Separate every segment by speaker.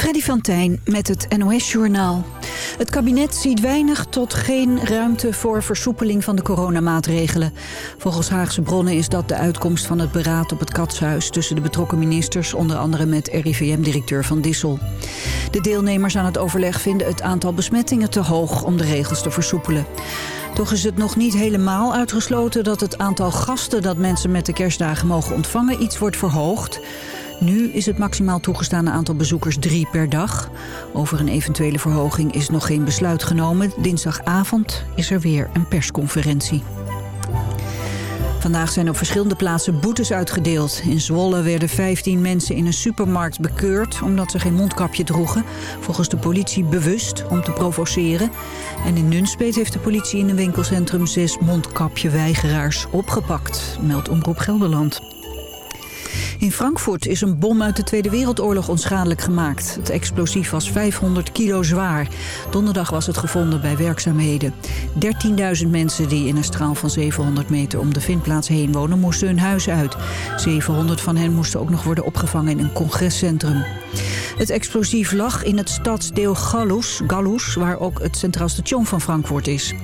Speaker 1: Freddy van Tijn met het NOS Journaal. Het kabinet ziet weinig tot geen ruimte voor versoepeling van de coronamaatregelen. Volgens Haagse bronnen is dat de uitkomst van het beraad op het Katshuis... tussen de betrokken ministers, onder andere met RIVM-directeur Van Dissel. De deelnemers aan het overleg vinden het aantal besmettingen te hoog... om de regels te versoepelen. Toch is het nog niet helemaal uitgesloten dat het aantal gasten... dat mensen met de kerstdagen mogen ontvangen iets wordt verhoogd... Nu is het maximaal toegestane aantal bezoekers drie per dag. Over een eventuele verhoging is nog geen besluit genomen. Dinsdagavond is er weer een persconferentie. Vandaag zijn op verschillende plaatsen boetes uitgedeeld. In Zwolle werden 15 mensen in een supermarkt bekeurd... omdat ze geen mondkapje droegen. Volgens de politie bewust om te provoceren. En in Nunspeet heeft de politie in een winkelcentrum... zes mondkapjeweigeraars opgepakt, meldt Omroep Gelderland. In Frankfurt is een bom uit de Tweede Wereldoorlog onschadelijk gemaakt. Het explosief was 500 kilo zwaar. Donderdag was het gevonden bij werkzaamheden. 13.000 mensen die in een straal van 700 meter om de vindplaats heen wonen... moesten hun huis uit. 700 van hen moesten ook nog worden opgevangen in een congrescentrum. Het explosief lag in het stadsdeel Gallus, Gallus, waar ook het Centraal Station van Frankfurt is.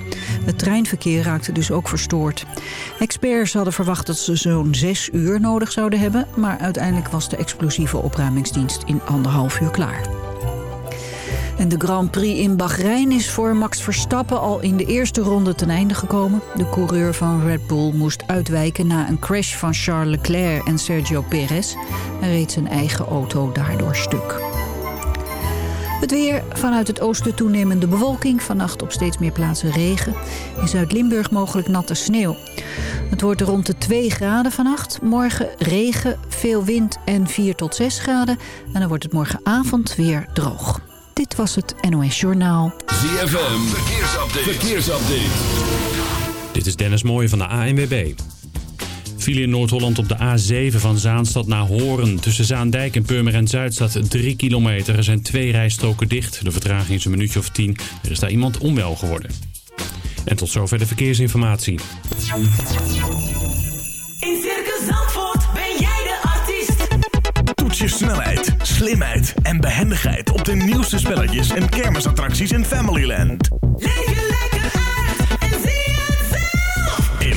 Speaker 1: Het treinverkeer raakte dus ook verstoord. Experts hadden verwacht dat ze zo'n zes uur nodig zouden hebben... maar uiteindelijk was de explosieve opruimingsdienst in anderhalf uur klaar. En de Grand Prix in Bahrein is voor Max Verstappen al in de eerste ronde ten einde gekomen. De coureur van Red Bull moest uitwijken na een crash van Charles Leclerc en Sergio Perez. En reed zijn eigen auto daardoor stuk. Het weer, vanuit het oosten toenemende bewolking. Vannacht op steeds meer plaatsen regen. In Zuid-Limburg mogelijk natte sneeuw. Het wordt rond de 2 graden vannacht. Morgen regen, veel wind en 4 tot 6 graden. En dan wordt het morgenavond weer droog. Dit was het NOS Journaal.
Speaker 2: ZFM, verkeersupdate. verkeersupdate.
Speaker 3: Dit is Dennis Mooij van de ANWB. File in Noord-Holland op de A7 van Zaanstad naar Horen. Tussen Zaandijk en Purmerend Zuid staat 3 kilometer. Er zijn twee rijstroken dicht. De vertraging is een minuutje of 10. Er is daar iemand onwel geworden. En tot zover de verkeersinformatie.
Speaker 4: In Circus Zandvoort ben jij de artiest.
Speaker 5: Toets je snelheid, slimheid en behendigheid op de nieuwste spelletjes en kermisattracties in Familyland.
Speaker 4: Leef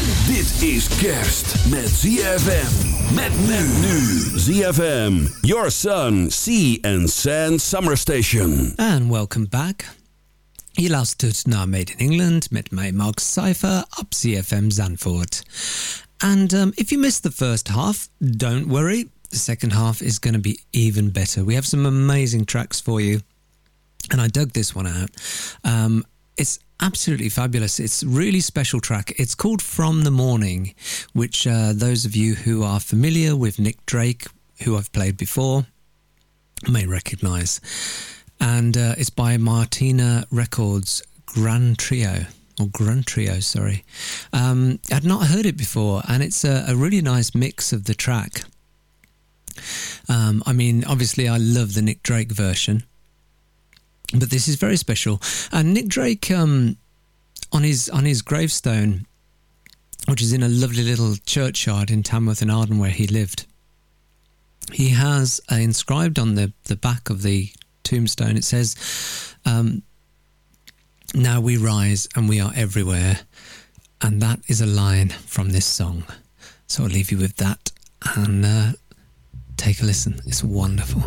Speaker 2: Dit is kerst met ZFM. Met men nu. ZFM. Your Sun, Sea and Sand Summer Station.
Speaker 6: And welcome back. Je luistert naar Made in England met mij Mark Cypher op ZFM Zandvoort. And um, if you missed the first half, don't worry. The second half is going to be even better. We have some amazing tracks for you. And I dug this one out. Um, it's absolutely fabulous. It's really special track. It's called From the Morning, which uh, those of you who are familiar with Nick Drake, who I've played before, may recognize. And uh, it's by Martina Records Grand Trio. Or Grand Trio, sorry. Um, I'd not heard it before, and it's a, a really nice mix of the track. Um, I mean, obviously, I love the Nick Drake version, but this is very special. And Nick Drake, um, on his on his gravestone, which is in a lovely little churchyard in Tanworth in Arden where he lived, he has uh, inscribed on the the back of the tombstone. It says, um, "Now we rise and we are everywhere," and that is a line from this song. So I'll leave you with that and. Uh, take a listen. It's wonderful.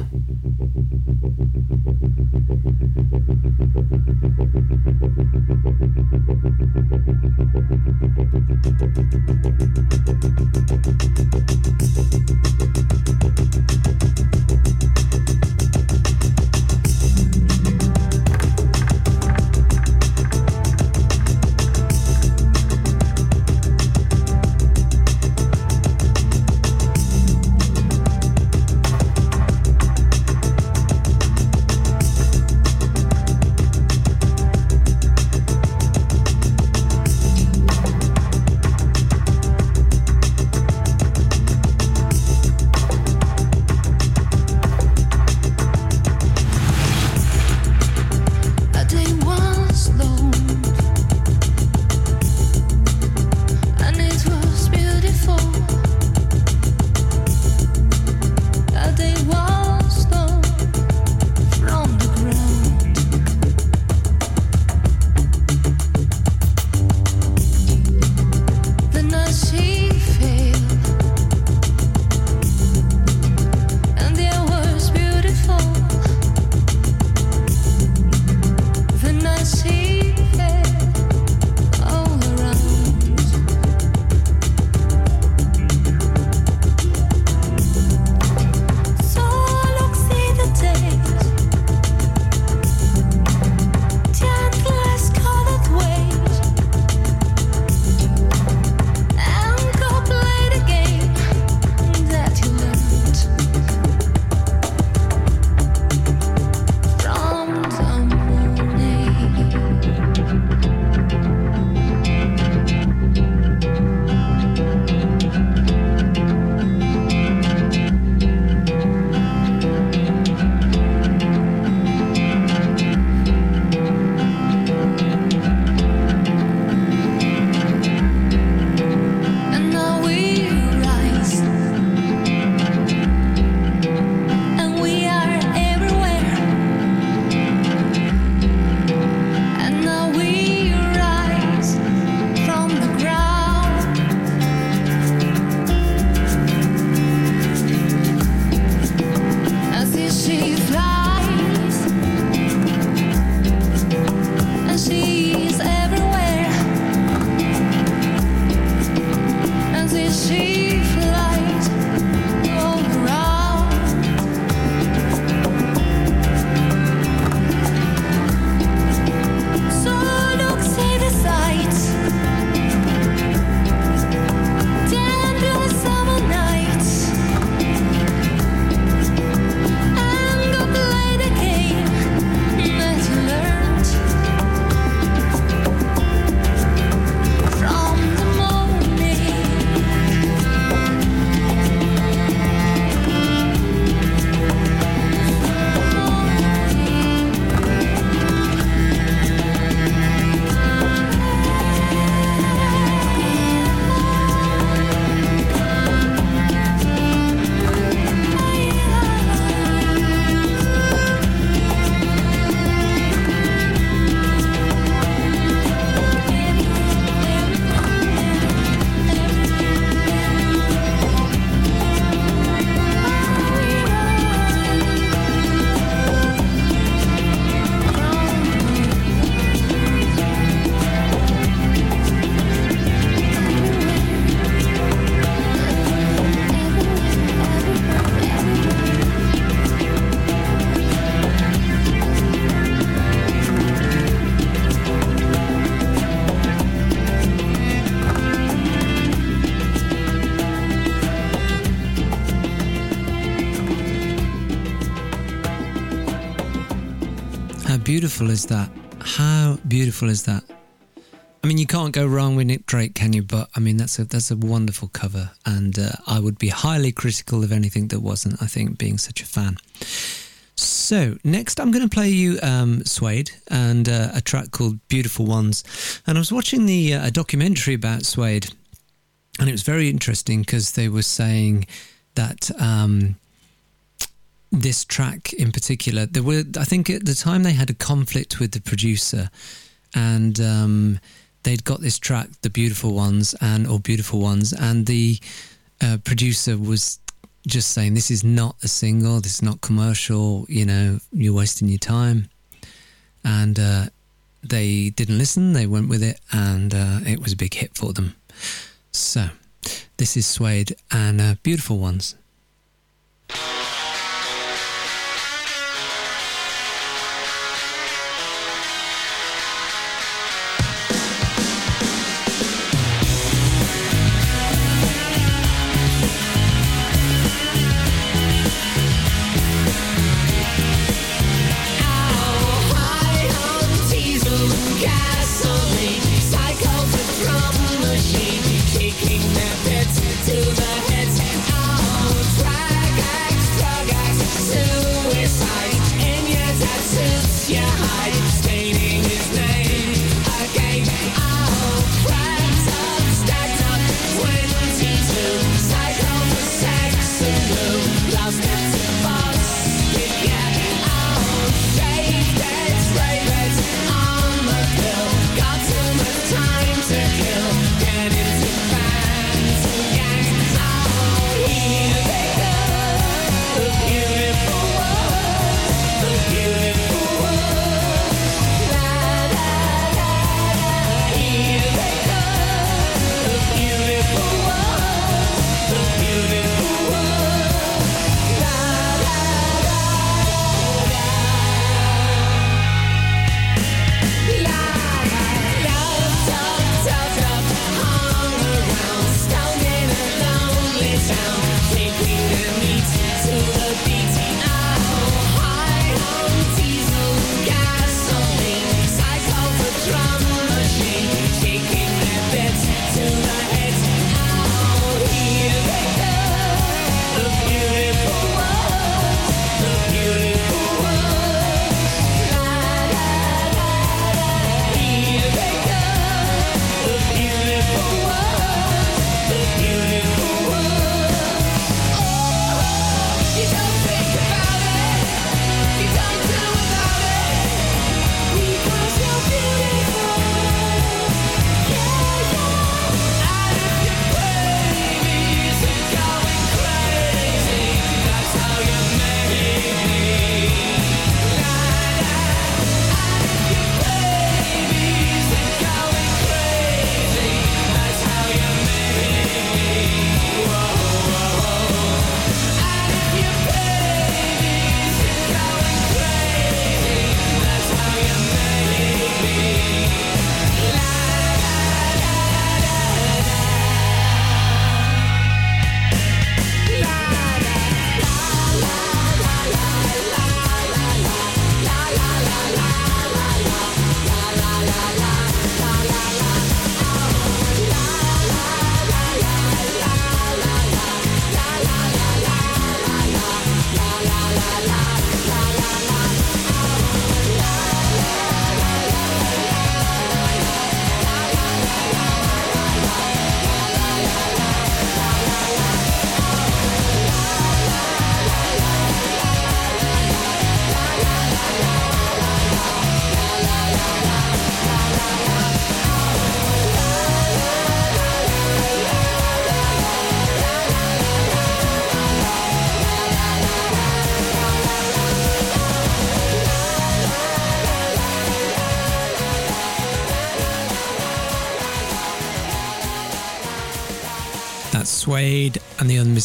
Speaker 7: As this
Speaker 6: beautiful is that? How beautiful is that? I mean, you can't go wrong with Nick Drake, can you? But I mean, that's a that's a wonderful cover, and uh, I would be highly critical of anything that wasn't. I think being such a fan. So next, I'm going to play you um, Suede and uh, a track called "Beautiful Ones." And I was watching the uh, a documentary about Suede, and it was very interesting because they were saying that um, this track in particular, there were I think at the time they had a conflict with the producer, and um, they'd got this track, "The Beautiful Ones," and or "Beautiful Ones," and the uh, producer was
Speaker 8: just saying this is not a single, this is not commercial. You know, you're wasting your time. And uh, they didn't listen. They went with it, and uh, it was a big hit for them. So, this is Suede and uh, Beautiful Ones.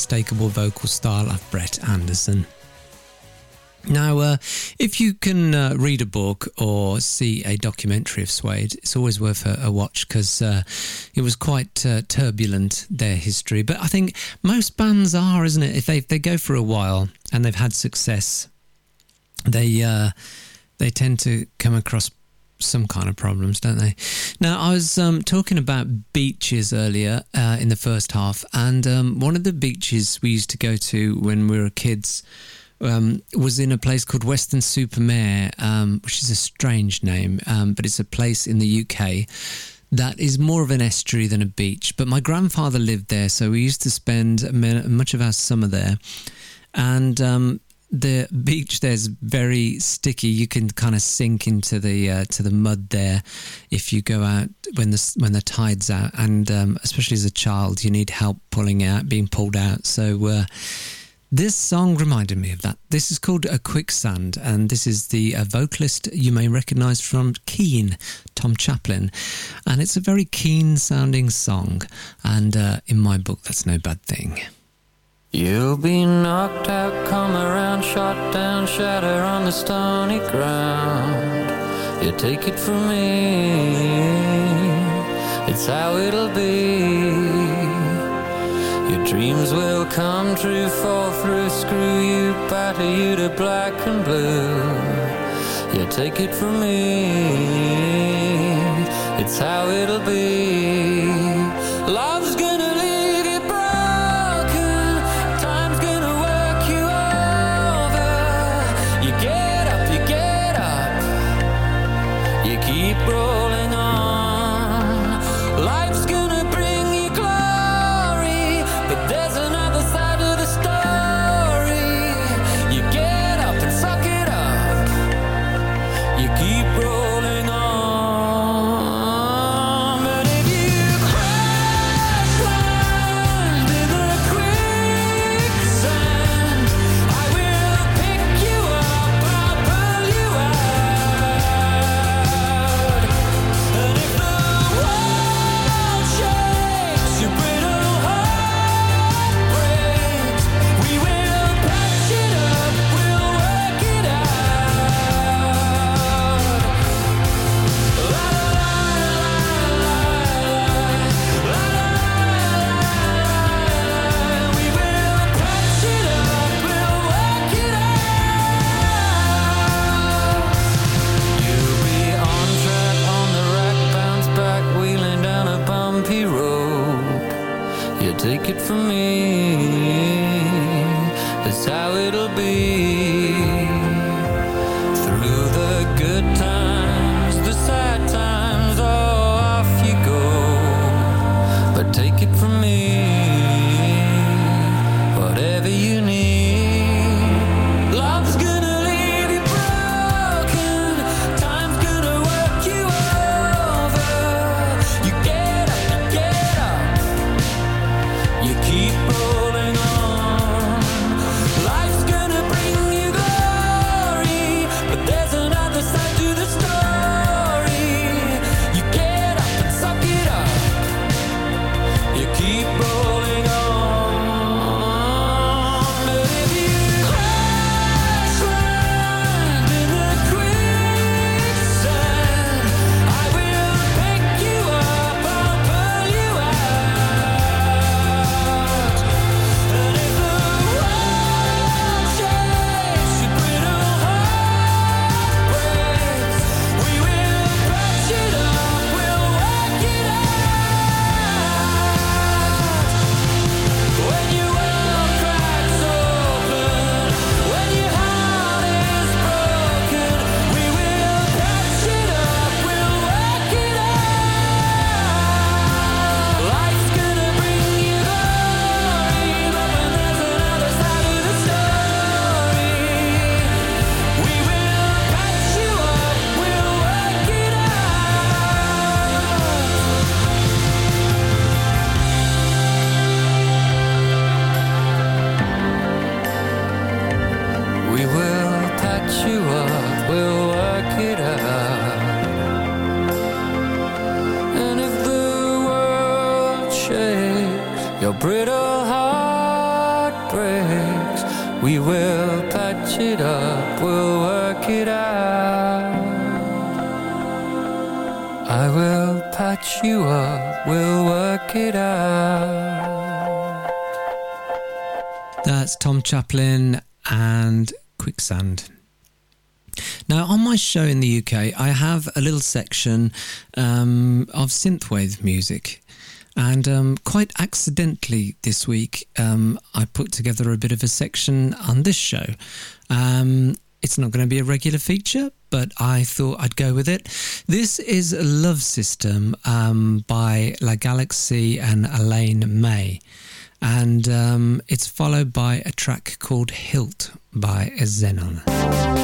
Speaker 8: Unmistakable vocal style of Brett Anderson. Now, uh, if you can uh, read a book or see a documentary of Suede, it's always worth a, a watch because uh, it was quite uh, turbulent, their history. But I think most bands are, isn't it? If they, if they go for a while and they've had success, they uh, they tend to come across some kind of problems, don't they? Now, I was um, talking about beaches earlier uh, in the first half, and um, one of the beaches we used to go to when we were kids um, was in a place called Weston-super-Mare, um, which is a strange name, um, but it's a place in the UK that is more of an estuary than a beach. But my grandfather lived there, so we used to spend much of our summer there. And um, the beach there's very sticky. You can kind of sink into the uh, to the mud there if you go out when the when the tide's out, and um, especially as a child, you need help pulling out, being pulled out. So. Uh,
Speaker 6: This song reminded me of that. This is called A Quicksand, and this is the uh, vocalist you may recognize from Keane, Tom Chaplin. And it's a very Keane sounding song, and uh, in my book, that's no bad thing.
Speaker 9: You'll be knocked out, come around, shot down, shatter on the stony ground. You take it from me, it's how it'll be. Your dreams will come true, fall through, screw you, batter you to black and blue. You take it from me, it's how it'll be. Take it from me, that's how it'll be. Brittle heart breaks, we will patch it up, we'll work it out. I will patch you up, we'll work it out.
Speaker 6: That's Tom Chaplin and Quicksand. Now, on my show in the UK, I have a little section um, of synthwave music. And um, quite accidentally this week, um, I put together a bit of a section on this show. Um, it's not going to be a regular feature, but I thought I'd go with it. This is Love System um, by La Galaxy and Elaine May. And um, it's followed by a track called Hilt by Xenon.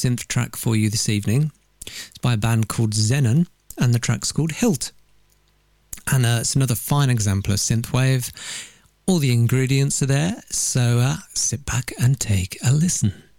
Speaker 10: synth track for you this evening. It's by a band called Zenon, and the track's called Hilt. And uh, it's another fine example of synthwave. All the ingredients are there, so uh, sit back and take a listen.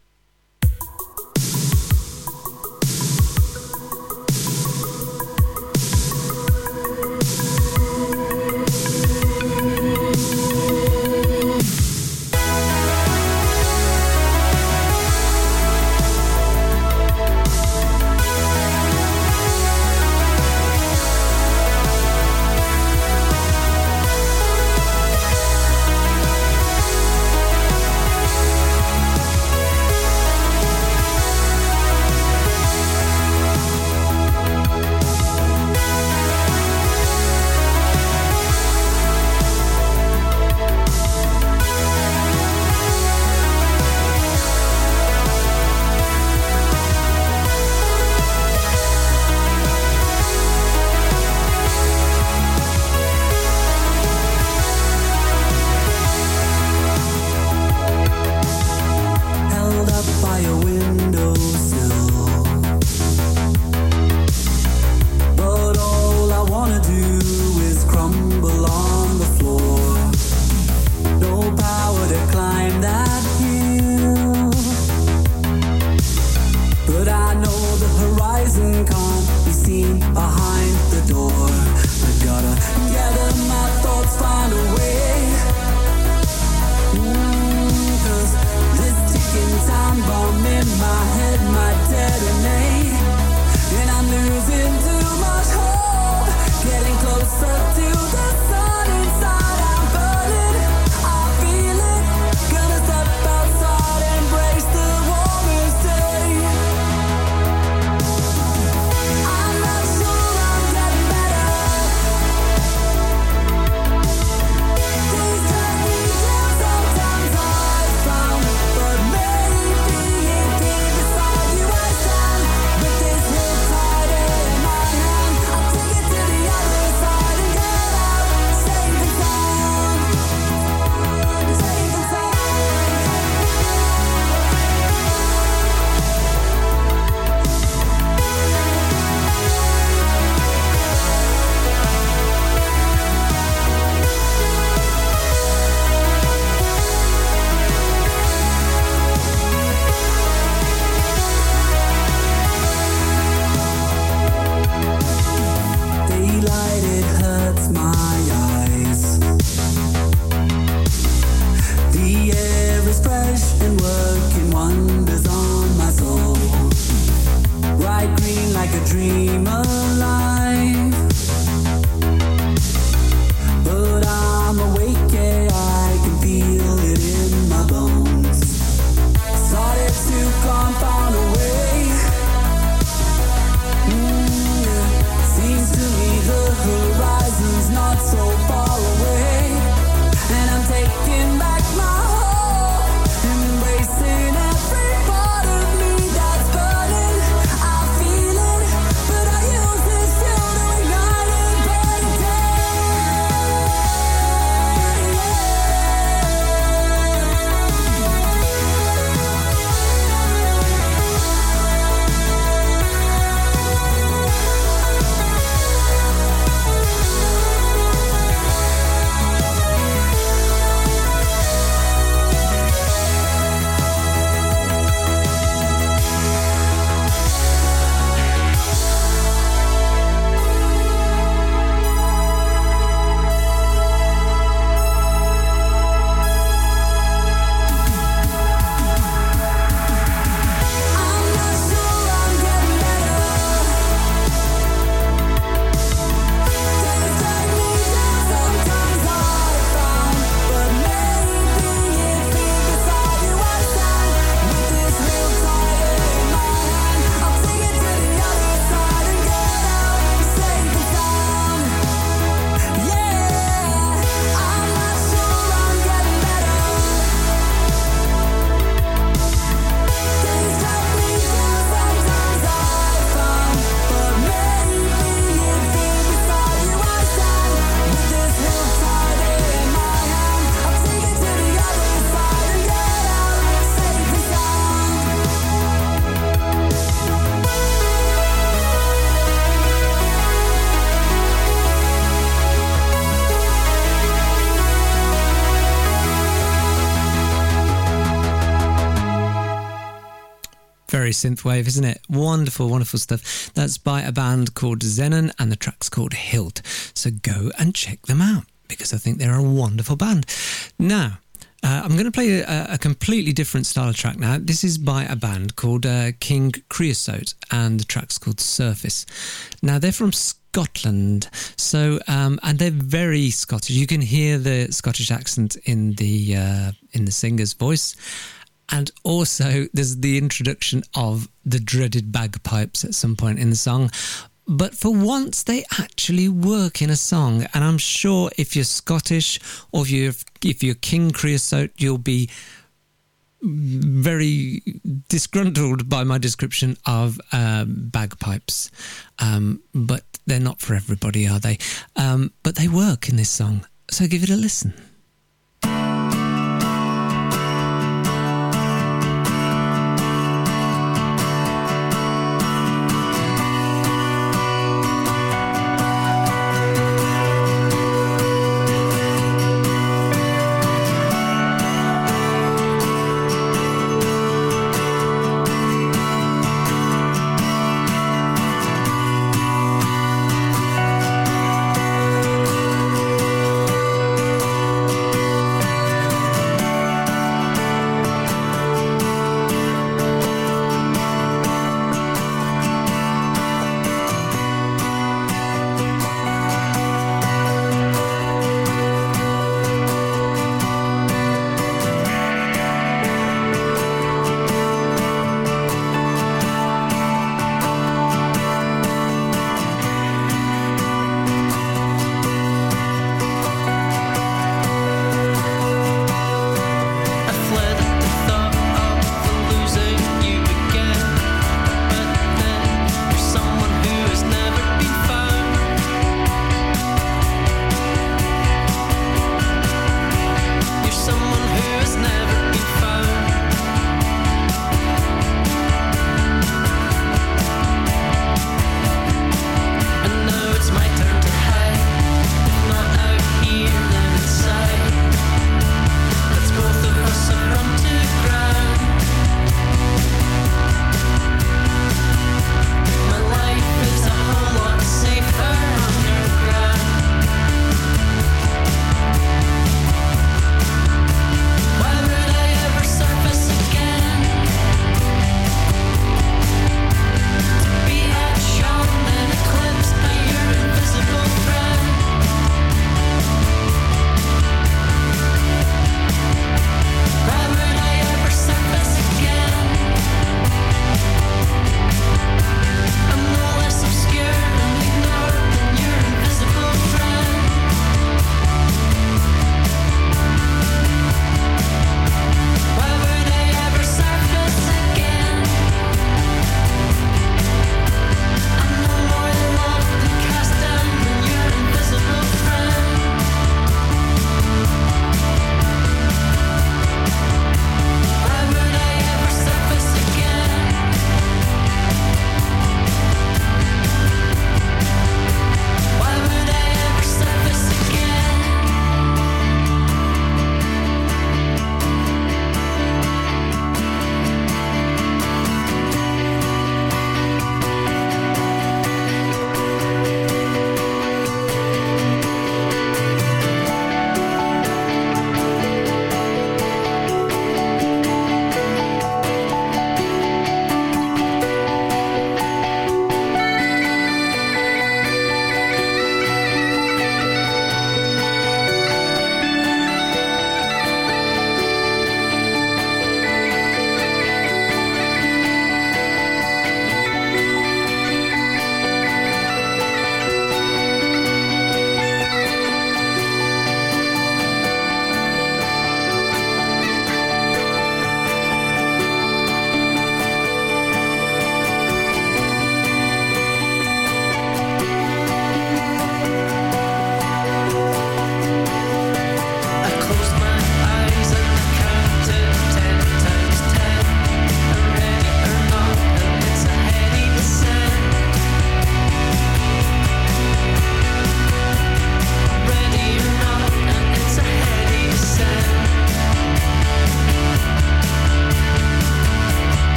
Speaker 6: Very synthwave, isn't it? Wonderful, wonderful stuff. That's by a band called Zenon, and the track's called Hilt. So go and check them out because I think they're a wonderful band. Now, uh, I'm going to play a, a completely different style track now. This is by a band called uh, King Creosote, and the track's called Surface. Now, they're from Scotland, so um, and they're very Scottish. You can hear the Scottish accent in the uh, in the singer's voice. And also, there's the introduction of the dreaded bagpipes at some point in the song. But for once, they actually work in a song. And I'm sure if you're Scottish or if you're, if you're King Creosote, you'll be very disgruntled by my description of um, bagpipes. Um, but they're not for everybody, are they? Um, but they work in this song. So give it a listen.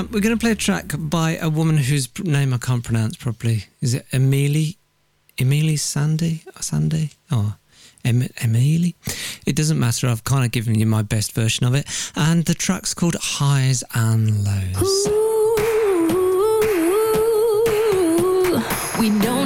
Speaker 7: Um, we're gonna play a track by a woman whose name I can't pronounce properly. Is it Emily? Emily Sandy? Uh, Sandy? Oh, Emily. It doesn't matter. I've kind of given you my best version of it, and the track's called Highs and Lows.
Speaker 6: Ooh, we
Speaker 7: don't.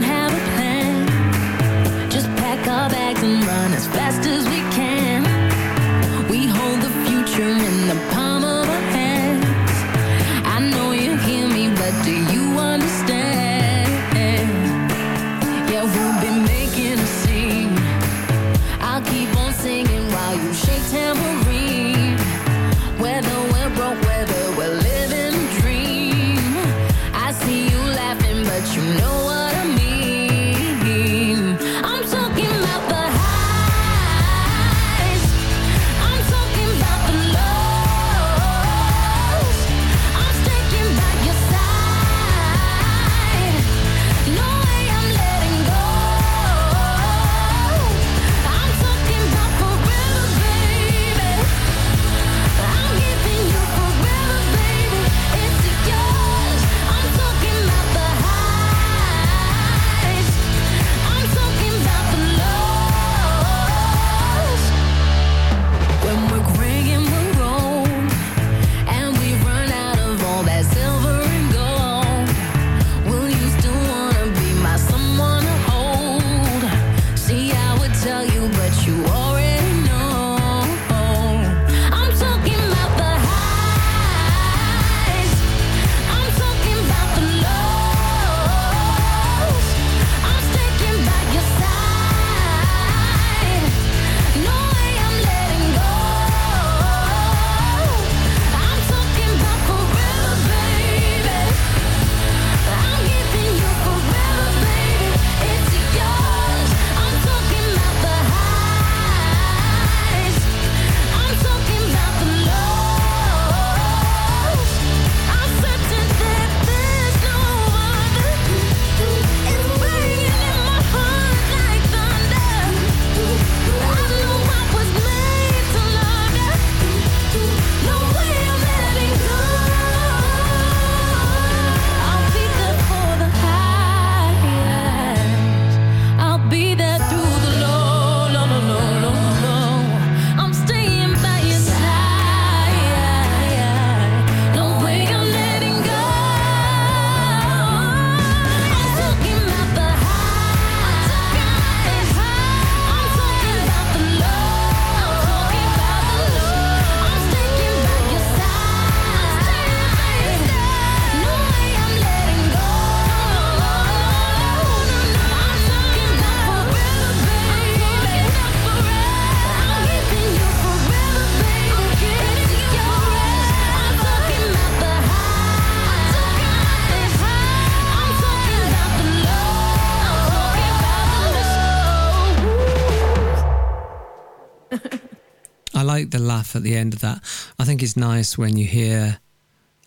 Speaker 7: at the end of that. I think it's nice when you hear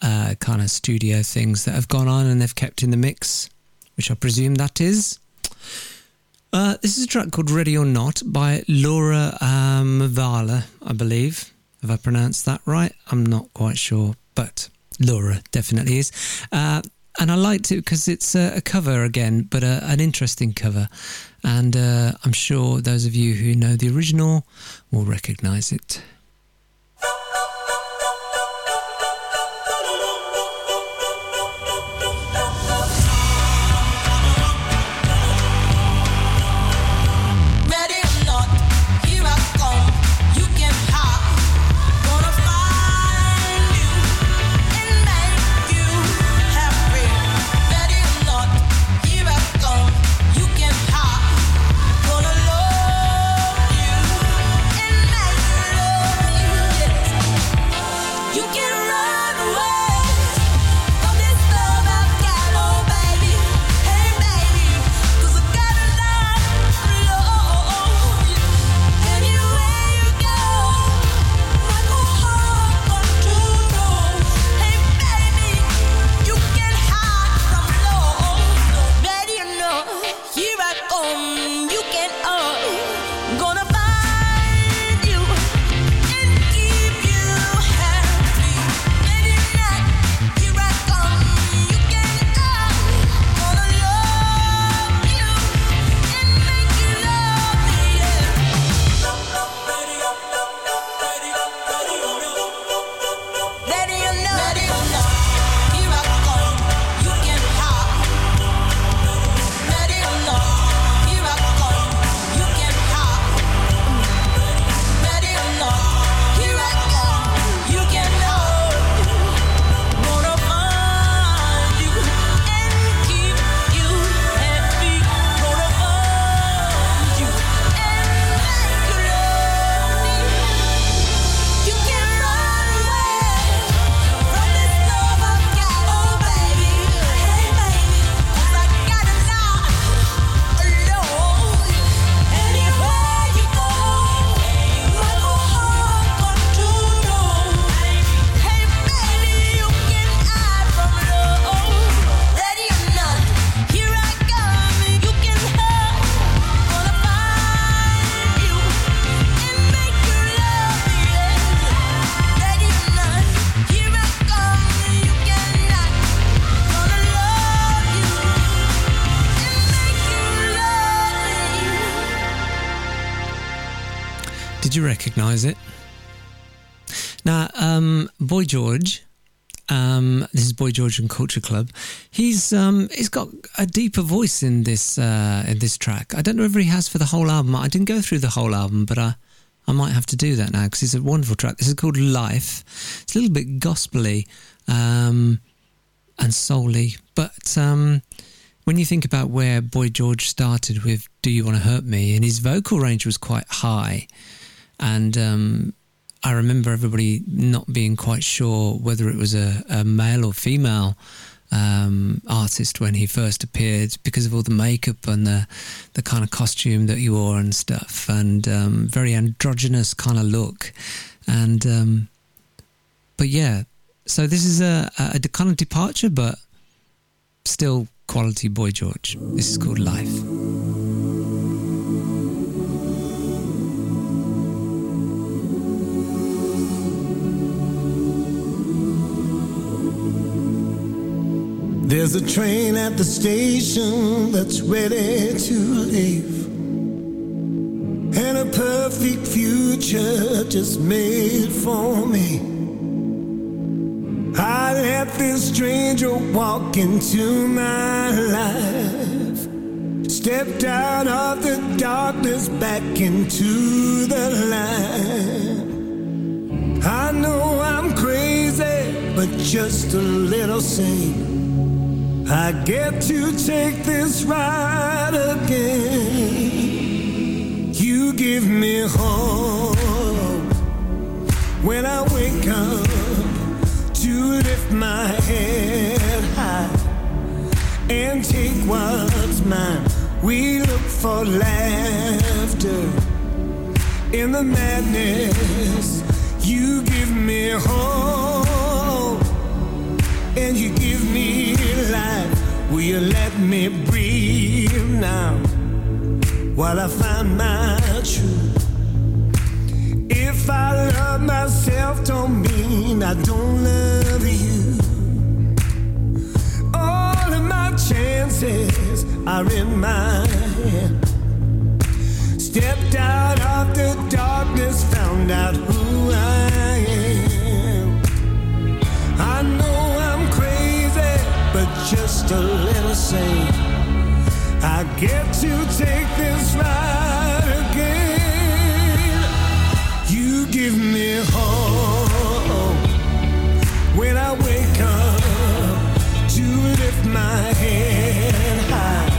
Speaker 7: uh, kind of studio things that have gone on and they've kept in the mix, which I presume that is. Uh, this is a track called Ready or Not by Laura um, Mavala, I believe. Have I pronounced that right? I'm not quite sure, but Laura definitely is. Uh, and I liked it because it's a, a, cover again, but a, an interesting cover. And uh, I'm sure those of you who know the original will recognize it.
Speaker 6: Recognise it? Now, um, Boy George, um, this is Boy George and Culture Club. He's um, he's got a deeper voice in this uh, in this track. I don't know if he has for the whole album. I didn't go through the whole album, but I I might have to do that now because it's a wonderful track. This is called Life. It's a little bit gospely um, and soul-y, but um, when you think about where Boy George started with "Do You Want to Hurt Me," and his vocal range was quite high, and um, I remember everybody not being quite sure whether it was a, a male or female um, artist when he first appeared because of all the makeup and the the kind of costume that he wore and stuff, and um, very androgynous kind of look, and um, but yeah, so this is a, a, a kind of departure, but still quality Boy George. This is called Life.
Speaker 11: There's a train at the station that's ready to leave. And a perfect future just made for me. I let this stranger walk into my life. Stepped out of the darkness back into the light. I know I'm crazy, but just a little sane. I get to take this ride again. You give me hope when I wake up to lift my head high and take what's mine. We look for laughter in the madness. You give me hope you let me breathe now while I find my truth? If I love myself, don't mean I don't love you. All of my chances are in my hand. Stepped out of the darkness, found out who I am. Just a little sane. I get to take this ride again. You give me hope when I wake up to lift my head high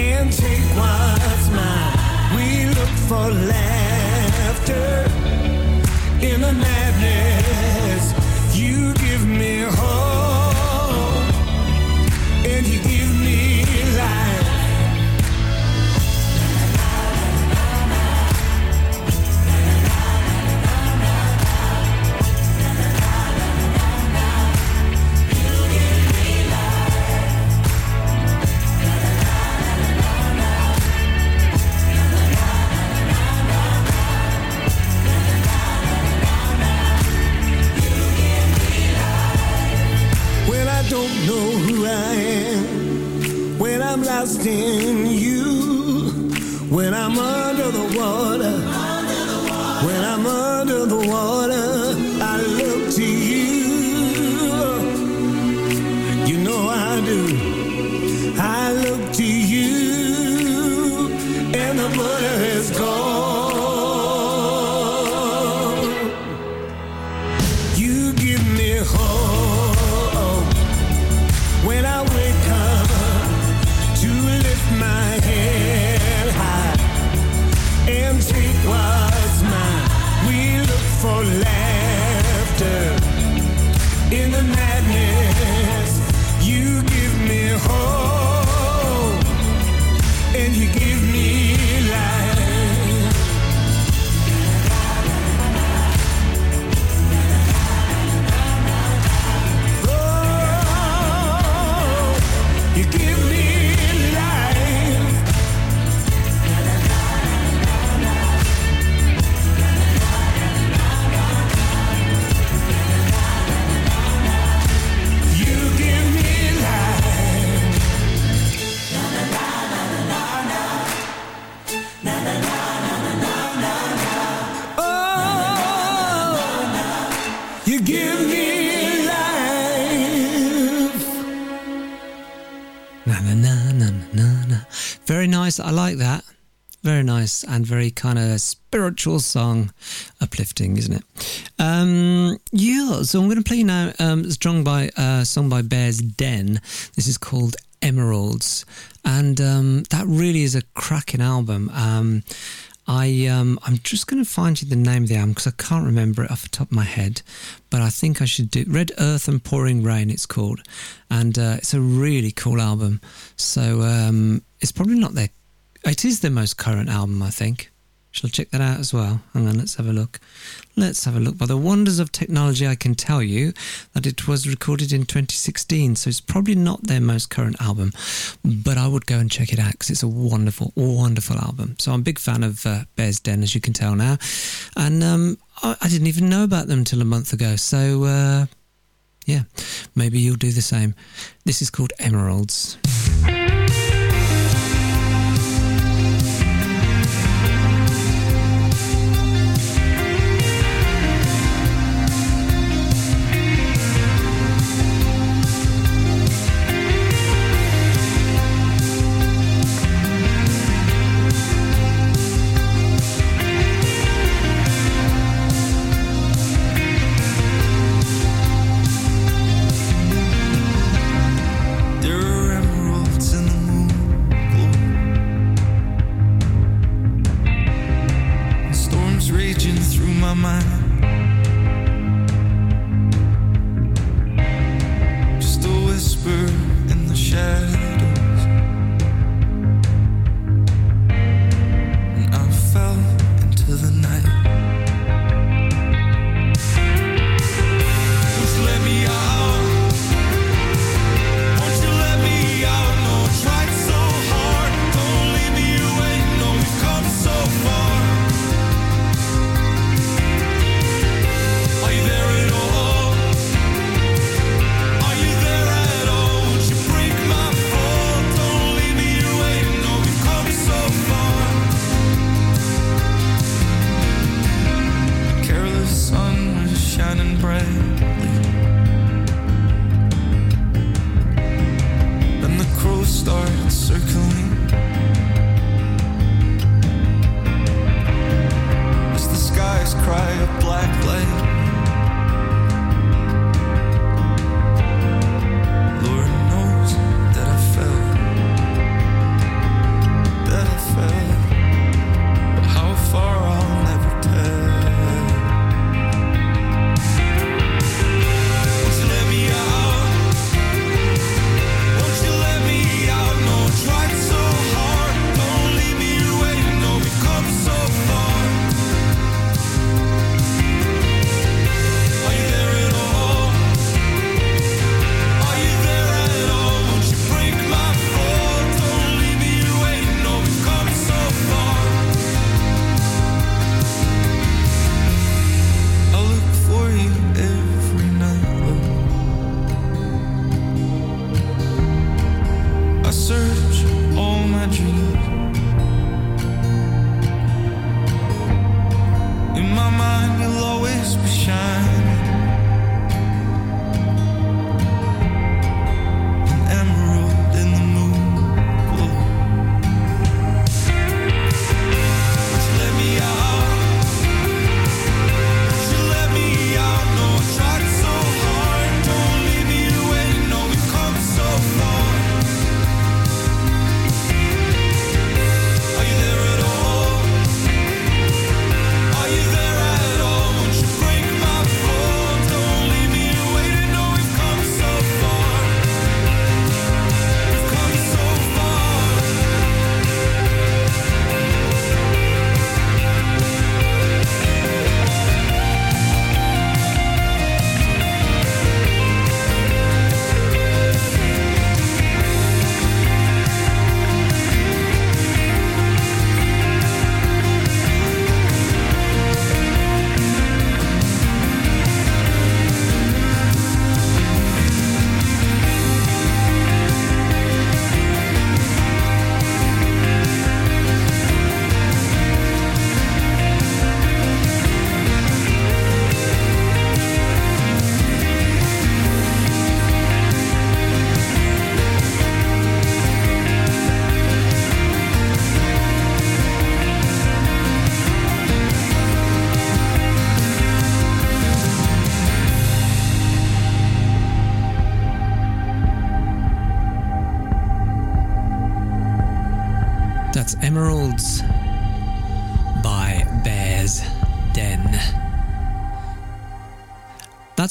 Speaker 11: and take what's mine. We look for laughter in the madness. In you, when I'm under the water, and
Speaker 6: very kind of spiritual song, uplifting, isn't it? Um, yeah. So I'm going to play now. Um, strung by uh, song by Bear's Den. This is called Emeralds, and um, that really is a cracking album. Um, I um, I'm just going to find you the name of the album because I can't remember it off the top of my head, but I think I should do Red Earth and Pouring Rain. It's called, and uh, it's a really cool album. So um, it's probably not their. It is their most current album, I think. Shall check that out as well? Hang on, let's have a look. Let's have a look. By the wonders of technology, I can tell you that it was recorded in 2016, so it's probably not their most current album, but I would go and check it out because it's a wonderful, wonderful album. So I'm a big fan of uh, Bear's Den, as you can tell now, and um, I, I didn't even know about them until a month ago. So uh, yeah, maybe you'll do the same. This is called emeralds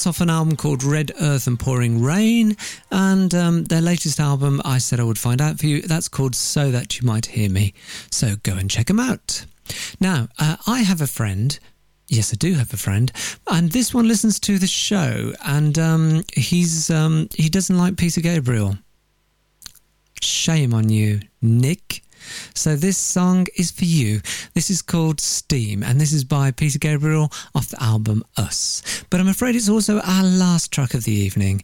Speaker 6: That's off an album called Red Earth and Pouring Rain, and um, their latest album, I said I would find out for you, that's called So That You Might Hear Me. So go and check them out. Now, uh, I have a friend. Yes, I do have a friend, and this one listens to the show, and um, he's um, he doesn't like Peter Gabriel. Shame on you, Nick. So this song is for you. This is called Steam, and this is by Peter Gabriel off the album Us. But I'm afraid it's also our last track of the evening,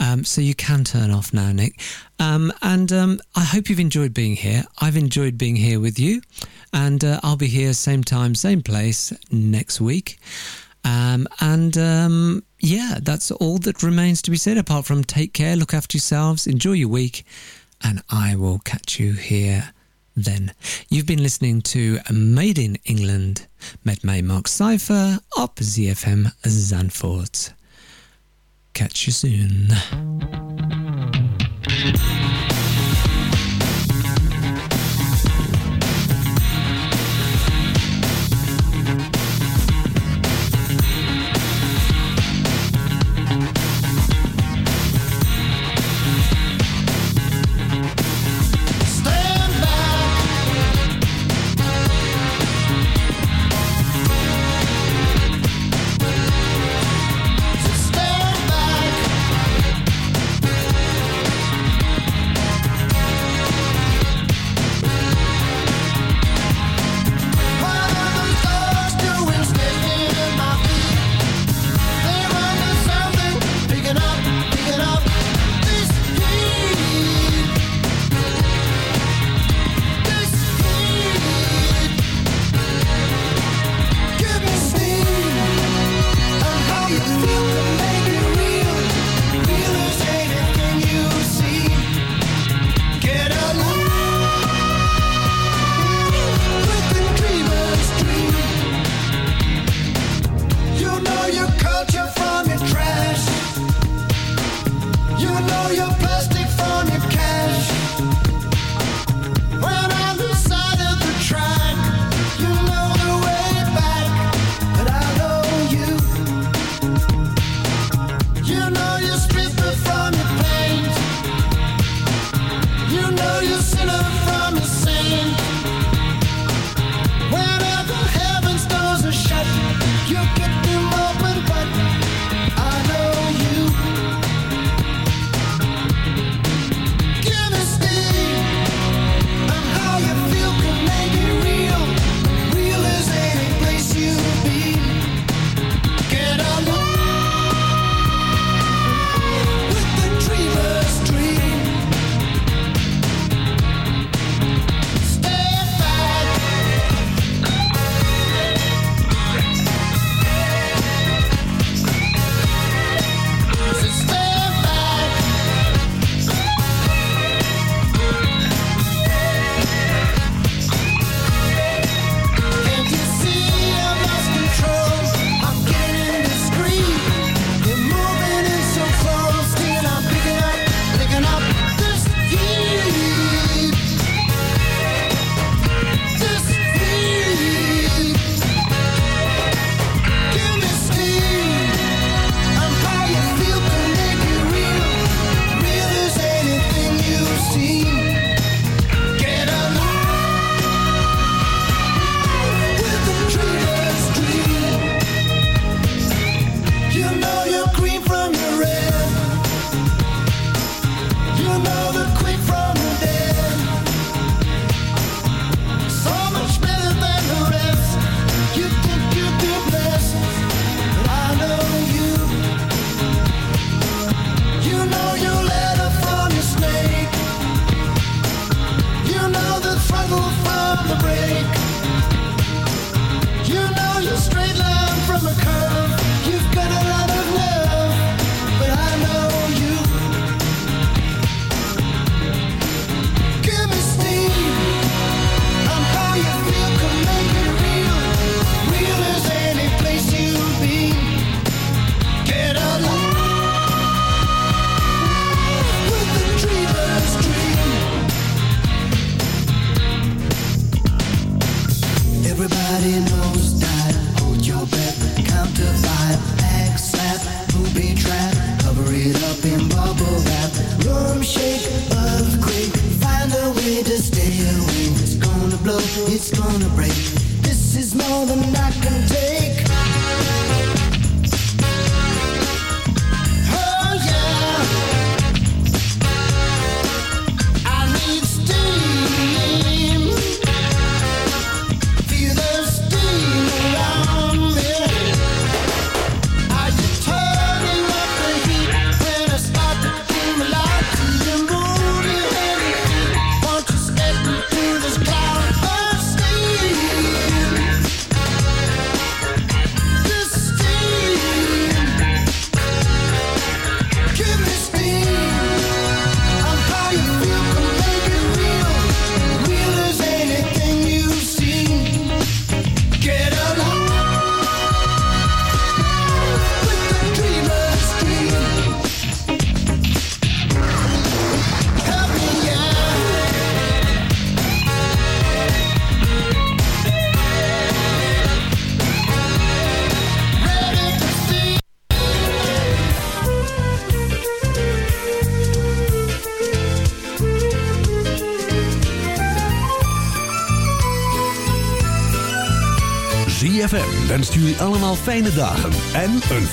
Speaker 6: um, so you can turn off now, Nick. Um, and um, I hope you've enjoyed being here. I've enjoyed being here with you, and uh, I'll be here same time, same place next week. Um, and um, yeah, that's all that remains to be said apart from take care, look after yourselves, enjoy your week, and I will catch you here then. You've been listening to Made in England met mig Mark Cypher op ZFM Zandvoort. Catch you soon.
Speaker 2: Wenst jullie allemaal fijne dagen en een